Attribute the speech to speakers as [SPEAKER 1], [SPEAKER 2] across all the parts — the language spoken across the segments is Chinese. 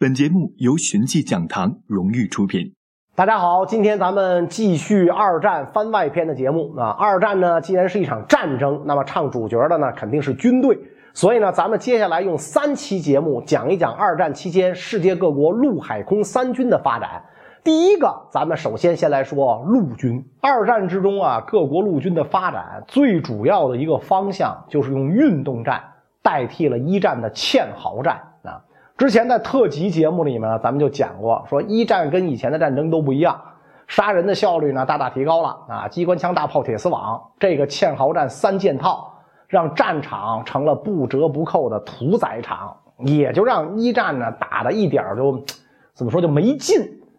[SPEAKER 1] 本节目由寻迹讲堂荣誉出品。
[SPEAKER 2] 大家好，今天咱们继续二战番外篇的节目啊。二战呢，既然是一场战争，那么唱主角的呢肯定是军队。所以呢，咱们接下来用三期节目讲一讲二战期间世界各国陆海空三军的发展。第一个，咱们首先先来说陆军。二战之中啊，各国陆军的发展最主要的一个方向就是用运动战代替了一战的堑壕战。之前在特辑节目里面呢，咱们就讲过，说一战跟以前的战争都不一样，杀人的效率呢大大提高了。啊，机关枪、大炮、铁丝网，这个堑壕战三件套，让战场成了不折不扣的屠宰场，也就让一战呢打的一点就怎么说就没劲，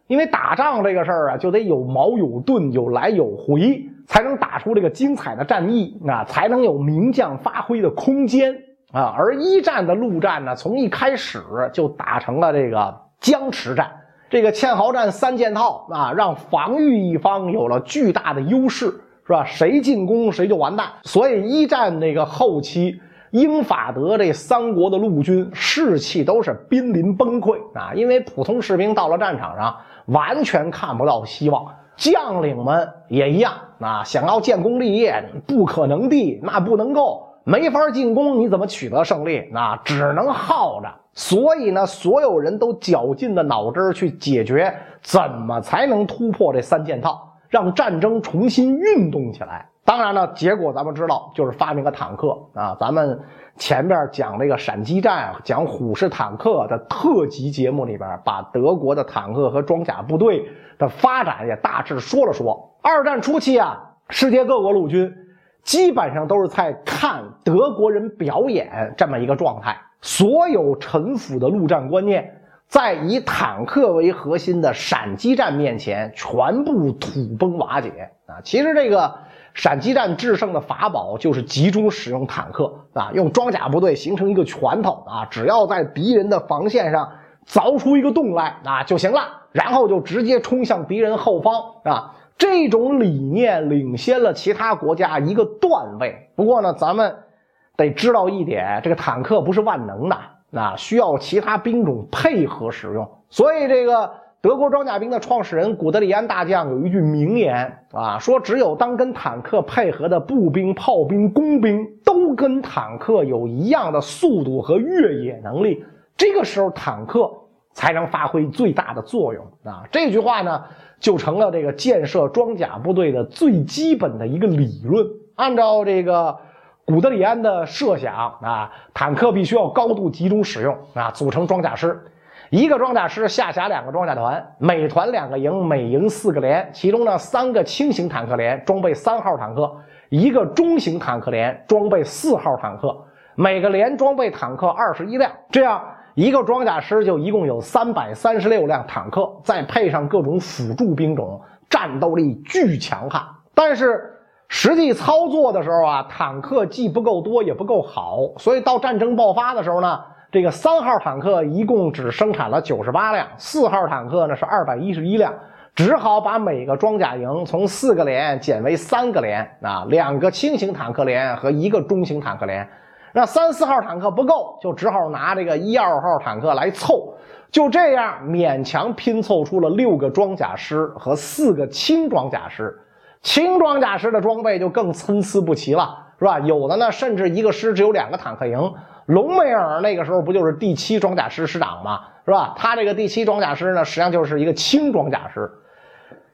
[SPEAKER 2] 因为打仗这个事儿啊，就得有矛有盾，有来有回，才能打出这个精彩的战役啊，才能有名将发挥的空间。啊，而一战的陆战呢，从一开始就打成了这个僵持战，这个堑壕战三件套啊，让防御一方有了巨大的优势，是吧？谁进攻谁就完蛋。所以一战那个后期，英法德这三国的陆军士气都是濒临崩溃啊，因为普通士兵到了战场上完全看不到希望，将领们也一样啊，想要建功立业不可能的，那不能够。没法进攻，你怎么取得胜利？那只能耗着。所以呢，所有人都绞尽了脑汁去解决怎么才能突破这三件套，让战争重新运动起来。当然呢，结果咱们知道，就是发明个坦克啊。咱们前面讲这个闪击战、讲虎式坦克的特辑节目里边，把德国的坦克和装甲部队的发展也大致说了说。二战初期啊，世界各国陆军。基本上都是在看德国人表演这么一个状态，所有陈腐的陆战观念，在以坦克为核心的闪击战面前全部土崩瓦解啊！其实这个闪击战制胜的法宝就是集中使用坦克啊，用装甲部队形成一个拳头啊，只要在敌人的防线上凿出一个洞来啊就行了，然后就直接冲向敌人后方啊。这种理念领先了其他国家一个段位。不过呢，咱们得知道一点，这个坦克不是万能的，啊，需要其他兵种配合使用。所以，这个德国装甲兵的创始人古德里安大将有一句名言啊，说只有当跟坦克配合的步兵、炮兵、工兵都跟坦克有一样的速度和越野能力，这个时候坦克才能发挥最大的作用啊。这句话呢。就成了这个建设装甲部队的最基本的一个理论。按照这个古德里安的设想啊，坦克必须要高度集中使用啊，组成装甲师，一个装甲师下辖两个装甲团，每团两个营，每营四个连，其中呢三个轻型坦克连装备三号坦克，一个中型坦克连装备四号坦克，每个连装备坦克二十一辆，这样。一个装甲师就一共有三百三十六辆坦克，再配上各种辅助兵种，战斗力巨强悍。但是实际操作的时候啊，坦克既不够多，也不够好，所以到战争爆发的时候呢，这个三号坦克一共只生产了九十八辆，四号坦克呢是二百一十一辆，只好把每个装甲营从四个连减为三个连啊，两个轻型坦克连和一个中型坦克连。那三四号坦克不够，就只好拿这个一二号坦克来凑，就这样勉强拼凑出了六个装甲师和四个轻装甲师。轻装甲师的装备就更参差不齐了，是吧？有的呢，甚至一个师只有两个坦克营。隆美尔那个时候不就是第七装甲师师长吗？是吧？他这个第七装甲师呢，实际上就是一个轻装甲师。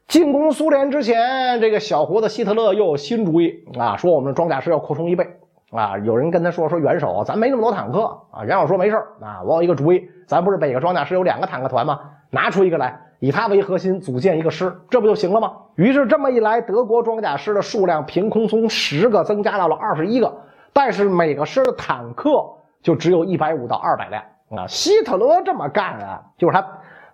[SPEAKER 2] 进攻苏联之前，这个小胡子希特勒又有新主意啊，说我们装甲师要扩充一倍。啊！有人跟他说说元首，咱没那么多坦克啊。元首说没事啊，我有一个主意，咱不是每个装甲师有两个坦克团吗？拿出一个来，以他为核心组建一个师，这不就行了吗？于是这么一来，德国装甲师的数量凭空从十个增加到了二十一个，但是每个师的坦克就只有一百五到二百辆啊。希特勒这么干啊，就是他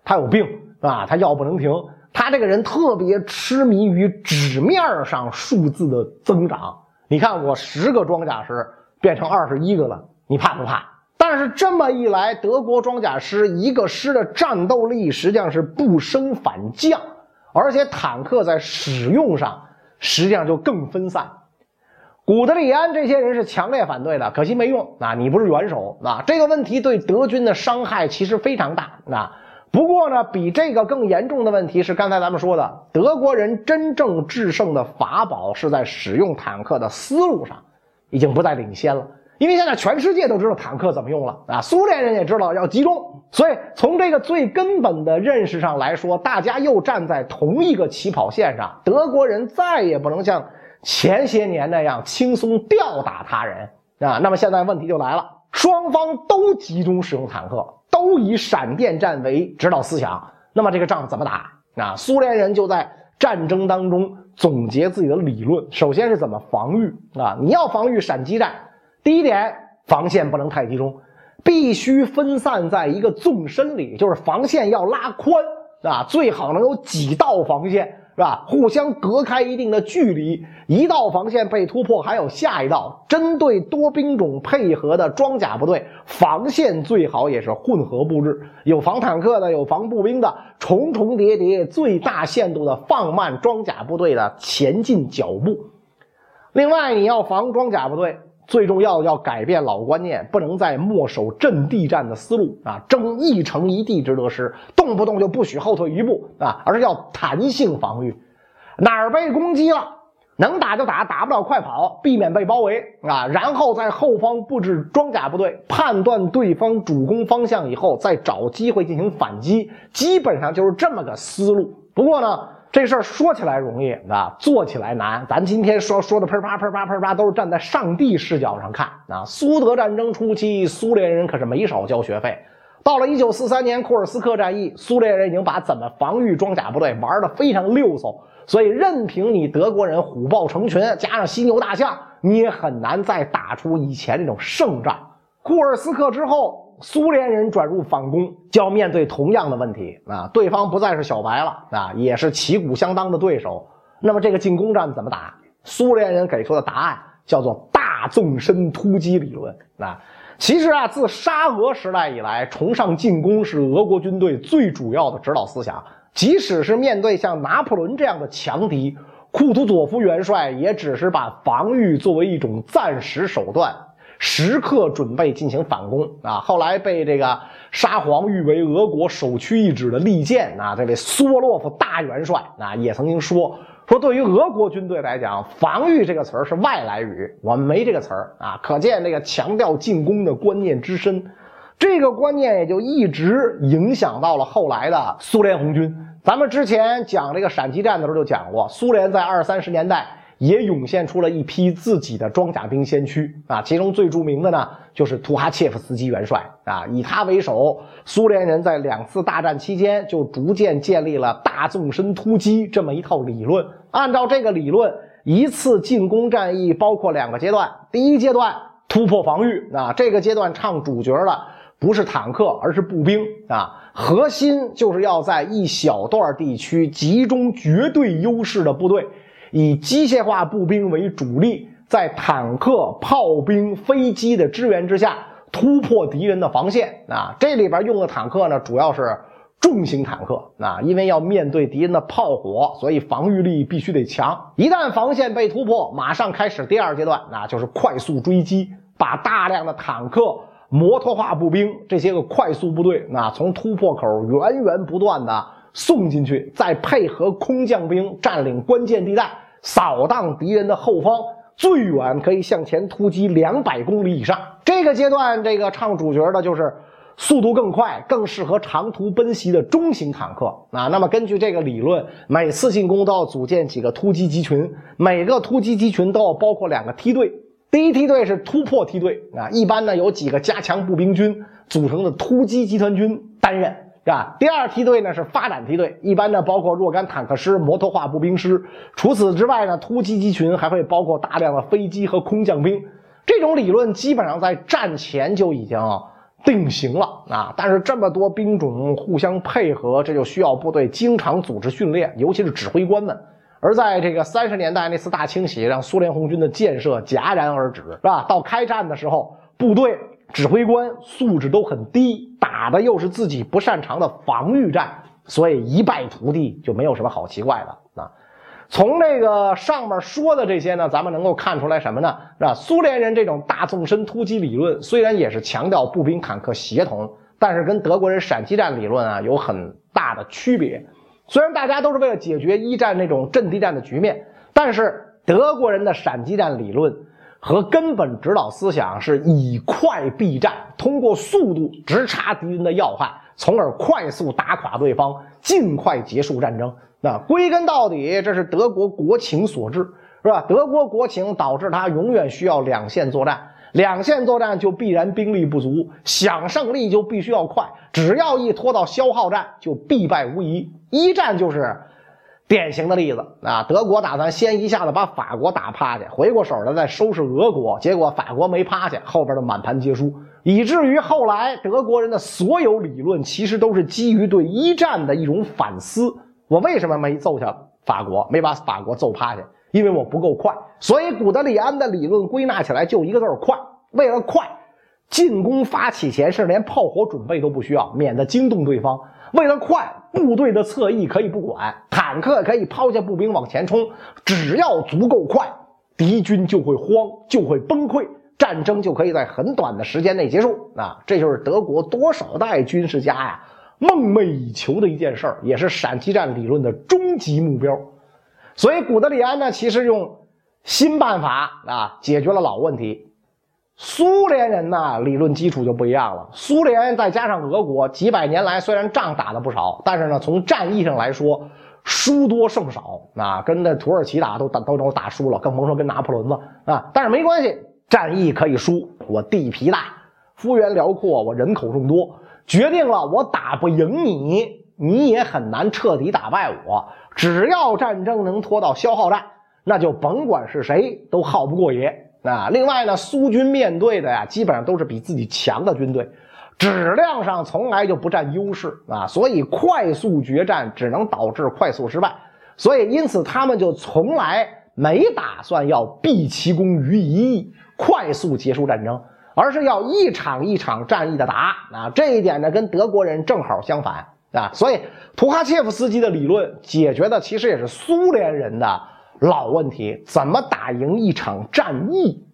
[SPEAKER 2] 他有病啊，他药不能停，他这个人特别痴迷于纸面上数字的增长。你看，我十个装甲师变成二十一个了，你怕不怕？但是这么一来，德国装甲师一个师的战斗力实际上是不升反降，而且坦克在使用上实际上就更分散。古德里安这些人是强烈反对的，可惜没用啊！你不是元首啊！这个问题对德军的伤害其实非常大啊。不过呢，比这个更严重的问题是，刚才咱们说的，德国人真正制胜的法宝是在使用坦克的思路上，已经不再领先了。因为现在全世界都知道坦克怎么用了啊，苏联人也知道要集中，所以从这个最根本的认识上来说，大家又站在同一个起跑线上。德国人再也不能像前些年那样轻松吊打他人啊。那么现在问题就来了，双方都集中使用坦克。都以闪电战为指导思想，那么这个仗怎么打啊？苏联人就在战争当中总结自己的理论。首先是怎么防御啊？你要防御闪击战，第一点，防线不能太集中，必须分散在一个纵深里，就是防线要拉宽啊，最好能有几道防线。是吧？互相隔开一定的距离，一道防线被突破，还有下一道。针对多兵种配合的装甲部队，防线最好也是混合布置，有防坦克的，有防步兵的，重重叠叠，最大限度的放慢装甲部队的前进脚步。另外，你要防装甲部队。最重要要改变老观念，不能再墨守阵地战的思路啊，争一城一地之得失，动不动就不许后退一步啊，而是要弹性防御，哪儿被攻击了，能打就打，打不了快跑，避免被包围啊，然后在后方布置装甲部队，判断对方主攻方向以后，再找机会进行反击，基本上就是这么个思路。不过呢。这事儿说起来容易啊，做起来难。咱今天说说的噼啪噼啪噼啪，都是站在上帝视角上看啊。苏德战争初期，苏联人可是没少交学费。到了1943年库尔斯克战役，苏联人已经把怎么防御装甲部队玩得非常溜索，所以任凭你德国人虎豹成群，加上犀牛大象，你也很难再打出以前那种胜仗。库尔斯克之后。苏联人转入反攻，就要面对同样的问题啊！对方不再是小白了啊，也是旗鼓相当的对手。那么这个进攻战怎么打？苏联人给出的答案叫做大纵深突击理论啊！其实啊，自沙俄时代以来，崇尚进攻是俄国军队最主要的指导思想。即使是面对像拿破仑这样的强敌，库图佐夫元帅也只是把防御作为一种暂时手段。时刻准备进行反攻啊！后来被这个沙皇誉为俄国首屈一指的利剑啊，这位苏沃洛夫大元帅啊，也曾经说说，对于俄国军队来讲，防御这个词儿是外来语，我们没这个词儿啊。可见这个强调进攻的观念之深，这个观念也就一直影响到了后来的苏联红军。咱们之前讲这个闪击战的时候就讲过，苏联在二三十年代。也涌现出了一批自己的装甲兵先驱啊，其中最著名的呢就是图哈切夫斯基元帅啊，以他为首，苏联人在两次大战期间就逐渐建立了大纵深突击这么一套理论。按照这个理论，一次进攻战役包括两个阶段，第一阶段突破防御啊，这个阶段唱主角的不是坦克，而是步兵啊，核心就是要在一小段地区集中绝对优势的部队。以机械化步兵为主力，在坦克、炮兵、飞机的支援之下，突破敌人的防线。啊，这里边用的坦克呢，主要是重型坦克。啊，因为要面对敌人的炮火，所以防御力必须得强。一旦防线被突破，马上开始第二阶段，那就是快速追击，把大量的坦克、摩托化步兵这些个快速部队，那从突破口源源不断的送进去，再配合空降兵占领关键地带。扫荡敌人的后方，最远可以向前突击两百公里以上。这个阶段，这个唱主角的就是速度更快、更适合长途奔袭的中型坦克啊。那么，根据这个理论，每次进攻都要组建几个突击集群，每个突击集群都要包括两个梯队。第一梯队是突破梯队啊，一般呢有几个加强步兵军组成的突击集团军担任。是吧？第二梯队呢是发展梯队，一般呢包括若干坦克师、摩托化步兵师。除此之外呢，突击集群还会包括大量的飞机和空降兵。这种理论基本上在战前就已经定型了啊！但是这么多兵种互相配合，这就需要部队经常组织训练，尤其是指挥官们。而在这个三十年代那次大清洗，让苏联红军的建设戛然而止，是吧？到开战的时候，部队。指挥官素质都很低，打的又是自己不擅长的防御战，所以一败涂地就没有什么好奇怪的啊。从这个上面说的这些呢，咱们能够看出来什么呢？是吧？苏联人这种大纵深突击理论，虽然也是强调步兵坦克协同，但是跟德国人闪击战理论啊有很大的区别。虽然大家都是为了解决一战那种阵地战的局面，但是德国人的闪击战理论和根本指导思想是以快必战，通过速度直插敌人的要害，从而快速打垮对方，尽快结束战争。那归根到底，这是德国国情所致，是吧？德国国情导致他永远需要两线作战，两线作战就必然兵力不足，想胜利就必须要快，只要一拖到消耗战，就必败无疑。一战就是典型的例子啊！德国打算先一下子把法国打趴下，回过手来再收拾俄国，结果法国没趴下，后边的满盘皆输，以至于后来德国人的所有理论其实都是基于对一战的一种反思。我为什么没揍下法国，没把法国揍趴下？因为我不够快。所以古德里安的理论归纳起来就一个字儿：快。为了快，进攻发起前是连炮火准备都不需要，免得惊动对方。为了快，部队的侧翼可以不管，坦克可以抛下步兵往前冲，只要足够快，敌军就会慌，就会崩溃，战争就可以在很短的时间内结束。啊，这就是德国多少代军事家呀。梦寐以求的一件事儿，也是闪击战理论的终极目标。所以，古德里安呢，其实用新办法啊，解决了老问题。苏联人呢，理论基础就不一样了。苏联再加上俄国，几百年来虽然仗打了不少，但是呢，从战役上来说，输多胜少啊。跟那土耳其打都打都都打输了，更甭说跟拿破仑了啊。但是没关系，战役可以输，我地皮大，幅员辽阔，我人口众多。决定了，我打不赢你，你也很难彻底打败我。只要战争能拖到消耗战，那就甭管是谁都耗不过也啊。另外呢，苏军面对的呀，基本上都是比自己强的军队，质量上从来就不占优势啊。所以快速决战只能导致快速失败。所以因此他们就从来没打算要毕其功于一役，快速结束战争。而是要一场一场战役的打啊，这一点呢跟德国人正好相反啊，所以图哈切夫斯基的理论解决的其实也是苏联人的老问题：怎么打赢一场战役？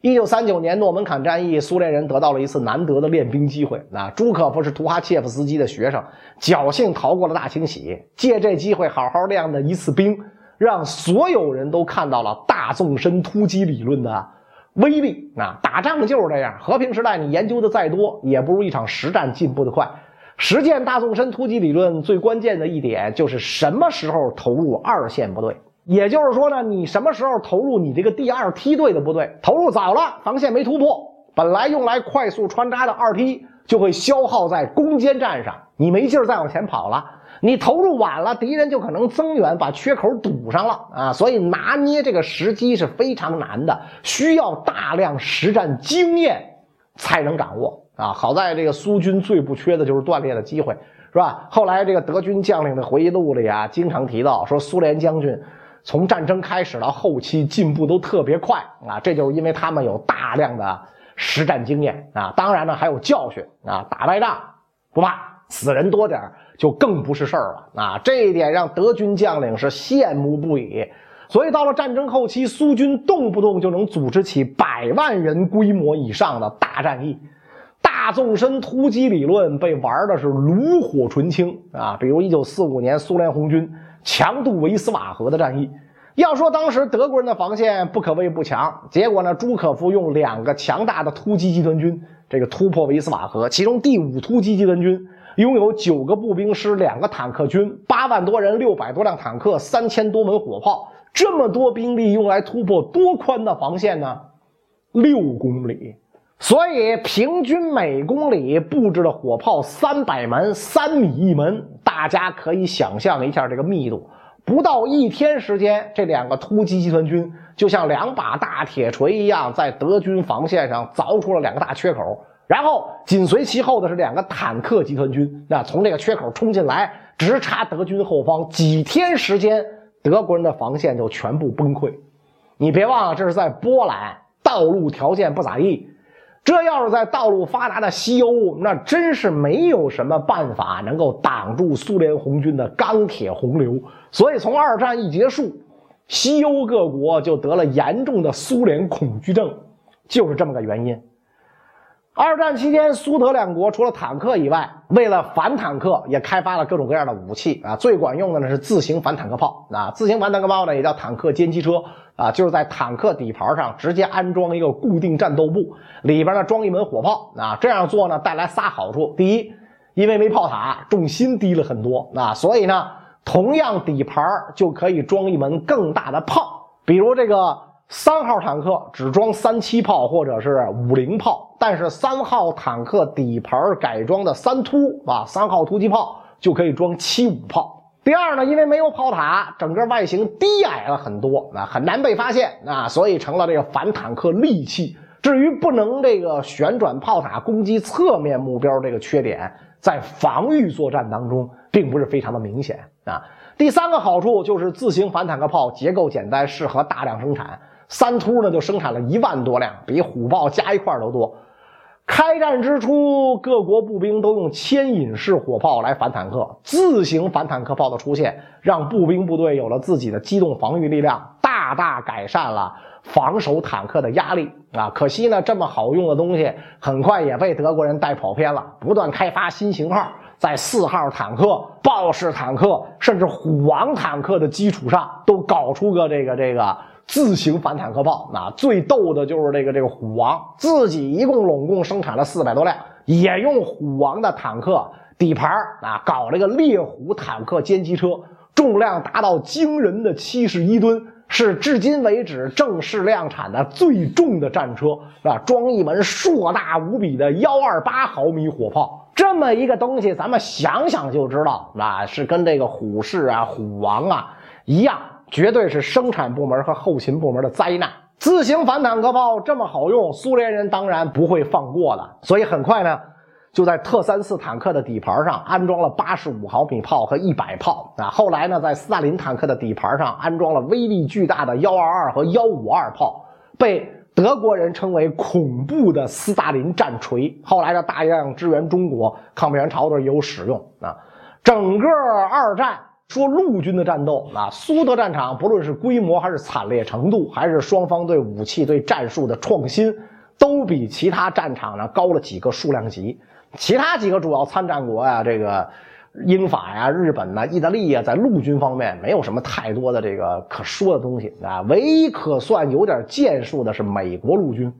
[SPEAKER 2] 一九三九年诺门坎战役，苏联人得到了一次难得的练兵机会啊。朱可夫是图哈切夫斯基的学生，侥幸逃过了大清洗，借这机会好好练的一次兵，让所有人都看到了大纵深突击理论的。威力啊，打仗就是这样。和平时代，你研究的再多，也不如一场实战进步的快。实践大纵深突击理论最关键的一点就是什么时候投入二线部队。也就是说呢，你什么时候投入你这个第二梯队的部队？投入早了，防线没突破，本来用来快速穿插的二梯就会消耗在攻坚战上，你没劲儿再往前跑了。你投入晚了，敌人就可能增援，把缺口堵上了啊！所以拿捏这个时机是非常难的，需要大量实战经验才能掌握啊！好在这个苏军最不缺的就是锻炼的机会，是吧？后来这个德军将领的回忆录里啊，经常提到说，苏联将军从战争开始到后期进步都特别快啊，这就是因为他们有大量的实战经验啊，当然呢还有教训啊，打败仗不怕死人多点就更不是事儿了啊！这一点让德军将领是羡慕不已。所以到了战争后期，苏军动不动就能组织起百万人规模以上的大战役，大纵深突击理论被玩的是炉火纯青啊！比如1945年苏联红军强渡维斯瓦河的战役，要说当时德国人的防线不可谓不强，结果呢，朱可夫用两个强大的突击集团军这个突破维斯瓦河，其中第五突击集团军。拥有九个步兵师、两个坦克军、八万多人、六百多辆坦克、三千多门火炮，这么多兵力用来突破多宽的防线呢？六公里，所以平均每公里布置的火炮三百门，三米一门。大家可以想象一下这个密度，不到一天时间，这两个突击集团军就像两把大铁锤一样，在德军防线上凿出了两个大缺口。然后紧随其后的是两个坦克集团军，那从这个缺口冲进来，直插德军后方。几天时间，德国人的防线就全部崩溃。你别忘了，这是在波兰，道路条件不咋地。这要是在道路发达的西欧，那真是没有什么办法能够挡住苏联红军的钢铁洪流。所以，从二战一结束，西欧各国就得了严重的苏联恐惧症，就是这么个原因。二战期间，苏德两国除了坦克以外，为了反坦克，也开发了各种各样的武器啊。最管用的呢是自行反坦克炮啊，自行反坦克炮呢也叫坦克歼击车啊，就是在坦克底盘上直接安装一个固定战斗部，里边呢装一门火炮啊。这样做呢带来仨好处：第一，因为没炮塔，重心低了很多啊，所以呢同样底盘就可以装一门更大的炮，比如这个。三号坦克只装三七炮或者是五零炮，但是三号坦克底盘改装的三突啊，三号突击炮就可以装七五炮。第二呢，因为没有炮塔，整个外形低矮了很多，啊，很难被发现啊，所以成了这个反坦克利器。至于不能这个旋转炮塔攻击侧面目标这个缺点，在防御作战当中并不是非常的明显啊。第三个好处就是自行反坦克炮结构简单，适合大量生产。三突呢就生产了一万多辆，比虎豹加一块都多。开战之初，各国步兵都用牵引式火炮来反坦克。自行反坦克炮的出现，让步兵部队有了自己的机动防御力量，大大改善了防守坦克的压力啊！可惜呢，这么好用的东西很快也被德国人带跑偏了，不断开发新型号，在四号坦克、豹式坦克，甚至虎王坦克的基础上，都搞出个这个这个。自行反坦克炮，那最逗的就是这个这个虎王，自己一共拢共生产了四百多辆，也用虎王的坦克底盘啊，搞了个猎虎坦克歼击车，重量达到惊人的七十一吨，是至今为止正式量产的最重的战车，啊，装一门硕大无比的幺二八毫米火炮，这么一个东西，咱们想想就知道，啊，是跟这个虎式啊、虎王啊一样。绝对是生产部门和后勤部门的灾难。自行反坦克炮这么好用，苏联人当然不会放过的。所以很快呢，就在特三四坦克的底盘上安装了八十五毫米炮和一百炮啊。后来呢，在斯大林坦克的底盘上安装了威力巨大的幺二二和幺五二炮，被德国人称为“恐怖的斯大林战锤”。后来呢，大量支援中国抗美援朝的时候也有使用啊。整个二战。说陆军的战斗啊，苏德战场不论是规模还是惨烈程度，还是双方对武器对战术的创新，都比其他战场呢高了几个数量级。其他几个主要参战国呀，这个英法呀、日本呐、意大利呀，在陆军方面没有什么太多的这个可说的东西啊。唯一可算有点建树的是美国陆军。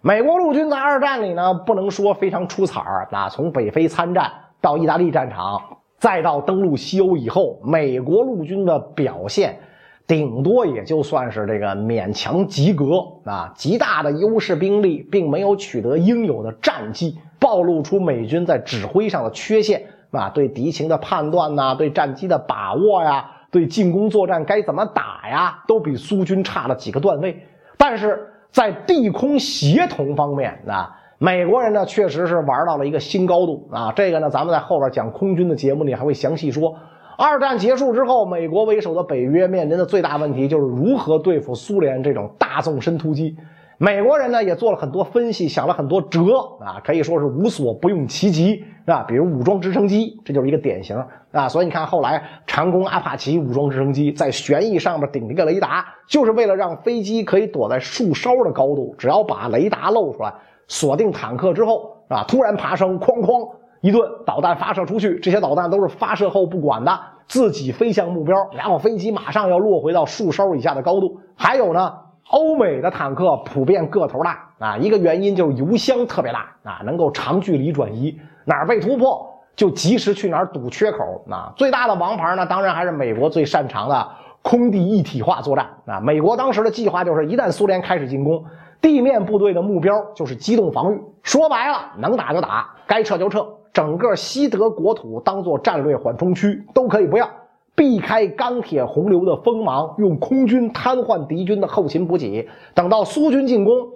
[SPEAKER 2] 美国陆军在二战里呢，不能说非常出彩儿啊。从北非参战到意大利战场。再到登陆西欧以后，美国陆军的表现，顶多也就算是这个勉强及格啊，极大的优势兵力，并没有取得应有的战绩，暴露出美军在指挥上的缺陷啊，对敌情的判断呐，对战机的把握呀，对进攻作战该怎么打呀，都比苏军差了几个段位。但是在地空协同方面啊。美国人呢，确实是玩到了一个新高度啊！这个呢，咱们在后边讲空军的节目里还会详细说。二战结束之后，美国为首的北约面临的最大问题就是如何对付苏联这种大纵深突击。美国人呢也做了很多分析，想了很多辙啊，可以说是无所不用其极啊。比如武装直升机，这就是一个典型啊。所以你看，后来长弓阿帕奇武装直升机在旋翼上面顶了一个雷达，就是为了让飞机可以躲在树梢的高度，只要把雷达露出来。锁定坦克之后啊，突然爬升，哐哐一顿导弹发射出去，这些导弹都是发射后不管的，自己飞向目标，然后飞机马上要落回到树梢以下的高度。还有呢，欧美的坦克普遍个头大啊，一个原因就是油箱特别大啊，能够长距离转移，哪儿被突破就及时去哪儿堵缺口啊。最大的王牌呢，当然还是美国最擅长的空地一体化作战啊。美国当时的计划就是，一旦苏联开始进攻。地面部队的目标就是机动防御，说白了，能打就打，该撤就撤。整个西德国土当做战略缓冲区都可以不要，避开钢铁洪流的锋芒，用空军瘫痪敌军的后勤补给。等到苏军进攻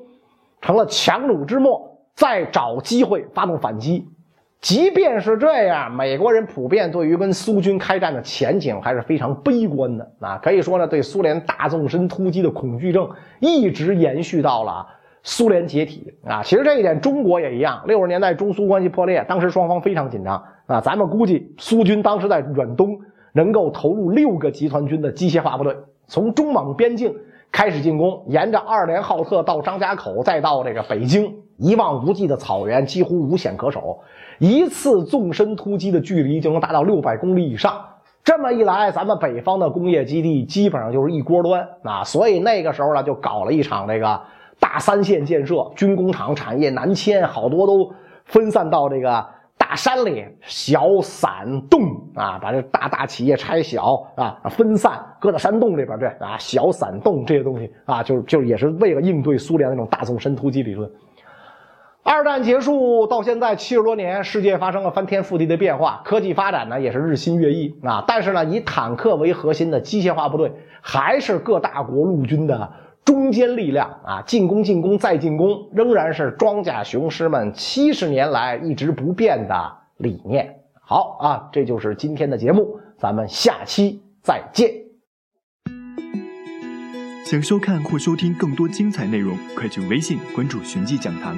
[SPEAKER 2] 成了强弩之末，再找机会发动反击。即便是这样，美国人普遍对于跟苏军开战的前景还是非常悲观的啊！可以说呢，对苏联大纵深突击的恐惧症一直延续到了苏联解体啊！其实这一点中国也一样。六十年代中苏关系破裂，当时双方非常紧张啊！咱们估计苏军当时在远东能够投入六个集团军的机械化部队，从中蒙边境开始进攻，沿着二连浩特到张家口，再到这个北京，一望无际的草原几乎无险可守，一次纵深突击的距离就能达到六百公里以上。这么一来，咱们北方的工业基地基本上就是一锅端啊！所以那个时候呢，就搞了一场这个大三线建设，军工厂产业南迁，好多都分散到这个。大山里小散洞啊，把这大大企业拆小啊，分散搁到山洞里边去啊，小散洞这些东西啊，就是就是也是为了应对苏联那种大纵深突击理论。二战结束到现在七十多年，世界发生了翻天覆地的变化，科技发展呢也是日新月异啊。但是呢，以坦克为核心的机械化部队还是各大国陆军的。中坚力量啊，进攻进攻再进攻，仍然是装甲雄狮们七十年来一直不变的理念。好啊，这就是今天的节目，咱们下期再见。
[SPEAKER 1] 想收看或收听更多精彩内容，快去微信关注“寻迹讲堂”。